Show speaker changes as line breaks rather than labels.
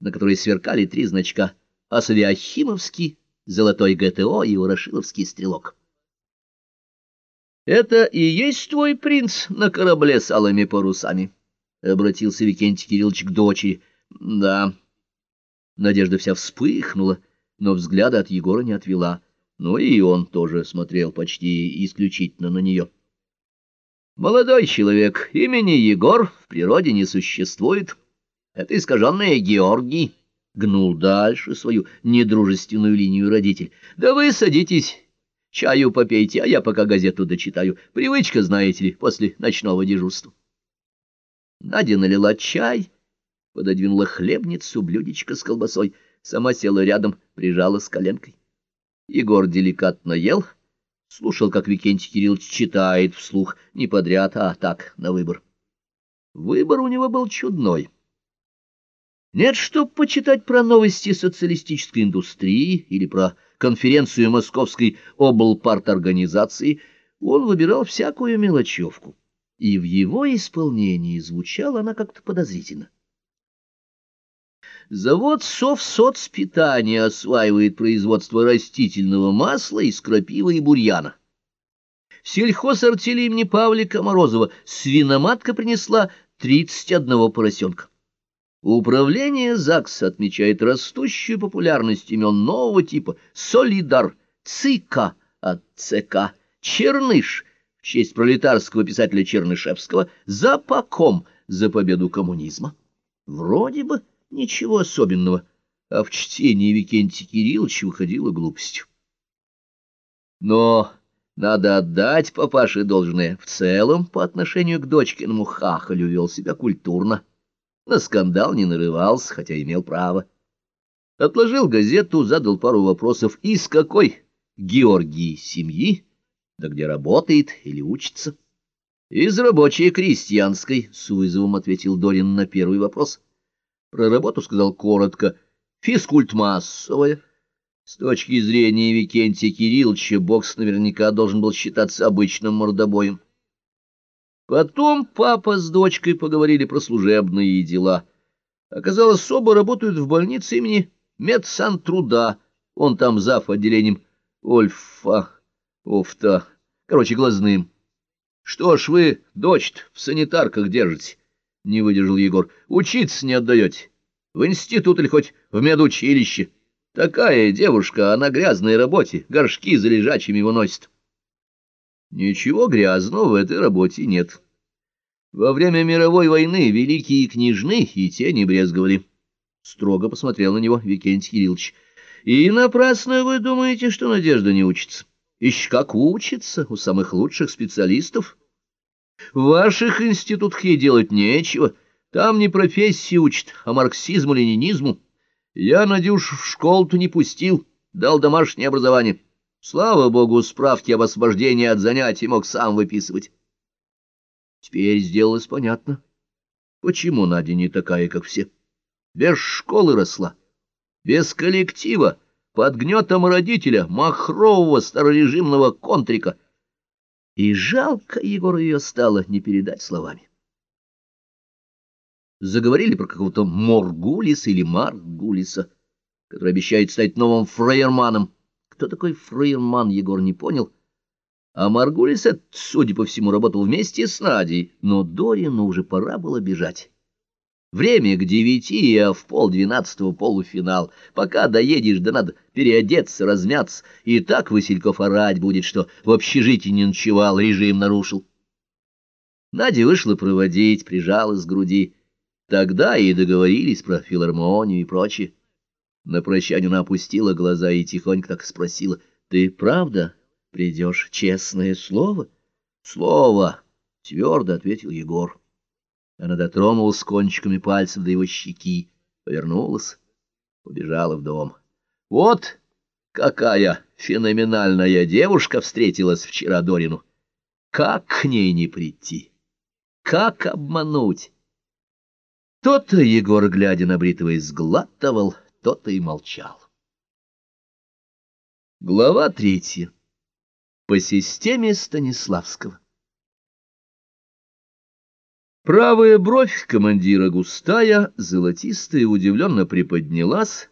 на которой сверкали три значка — Асавиахимовский, Золотой ГТО и Ворошиловский стрелок. — Это и есть твой принц на корабле с алыми парусами? — обратился Викентий Кириллович к дочери. — Да. Надежда вся вспыхнула, но взгляда от Егора не отвела. Ну и он тоже смотрел почти исключительно на нее. — Молодой человек, имени Егор в природе не существует. Это искаженное Георгий. Гнул дальше свою недружественную линию родитель. — Да вы садитесь, чаю попейте, а я пока газету дочитаю. Привычка, знаете ли, после ночного дежурства. Надя налила чай, пододвинула хлебницу, блюдечко с колбасой, сама села рядом, прижала с коленкой. Егор деликатно ел, слушал, как Викентий Кириллович читает вслух, не подряд, а так, на выбор. Выбор у него был чудной. Нет, чтоб почитать про новости социалистической индустрии или про конференцию Московской облпарторганизации, он выбирал всякую мелочевку, и в его исполнении звучала она как-то подозрительно. Завод Совсоцпитания осваивает производство растительного масла из крапивы и бурьяна. Сельхозартели имени Павлика Морозова свиноматка принесла 31 поросенка. Управление ЗАГС отмечает растущую популярность имен нового типа «Солидар», «ЦИКа» от ЦК, «Черныш» в честь пролетарского писателя Чернышевского, «Запаком» за победу коммунизма. Вроде бы ничего особенного, а в чтении Викентия Кирилловича выходило глупостью. Но надо отдать папаше должное. В целом, по отношению к дочкиному хахалю вел себя культурно. На скандал не нарывался, хотя имел право. Отложил газету, задал пару вопросов. Из какой Георгий семьи? Да где работает или учится? Из рабочей крестьянской, с вызовом ответил Дорин на первый вопрос. Про работу сказал коротко. Физкульт массовая. С точки зрения Викентия Кирилловича бокс наверняка должен был считаться обычным мордобоем. Потом папа с дочкой поговорили про служебные дела. Оказалось, оба работают в больнице имени медсантруда. Он там зав. отделением Ольфа, Офта, короче, глазным. Что ж вы, дочь в санитарках держите? Не выдержал Егор. Учиться не отдаете. В институт или хоть в медучилище. Такая девушка, она грязной работе, горшки за лежачими выносит. Ничего грязного в этой работе нет. Во время мировой войны великие княжны и те не брезговали. Строго посмотрел на него Викентий Кириллович. И напрасно вы думаете, что Надежда не учится. Еще как учится у самых лучших специалистов. В ваших институтах ей делать нечего. Там не профессии учат, а марксизму-ленинизму. Я, Надюш, в школу-то не пустил, дал домашнее образование. Слава богу, справки об освобождении от занятий мог сам выписывать. Теперь сделалось понятно, почему Надя не такая, как все. Без школы росла, без коллектива, под гнетом родителя, махрового старорежимного контрика. И жалко Егору ее стало не передать словами. Заговорили про какого-то Моргулиса или Маргулиса, который обещает стать новым фрейерманом. Кто такой фрейерман, Егор не понял. А Маргулис, судя по всему, работал вместе с Надей, но Дорину уже пора было бежать. Время к девяти, а в полдвенадцатого полуфинал. Пока доедешь, да надо переодеться, размяться. И так Васильков орать будет, что в общежитии не ночевал, режим нарушил. Надя вышла проводить, прижалась к груди. Тогда и договорились про филармонию и прочее. На прощание она опустила глаза и тихонько так спросила, «Ты правда придешь, честное слово?» «Слово!» — твердо ответил Егор. Она дотронулась кончиками пальцев до его щеки, повернулась, убежала в дом. «Вот какая феноменальная девушка встретилась вчера Дорину! Как к ней не прийти? Как обмануть?» То-то Егор, глядя на Бритова, сглатывал, то-то и молчал. Глава третья. По системе Станиславского. Правая бровь командира густая, золотистая, удивленно приподнялась,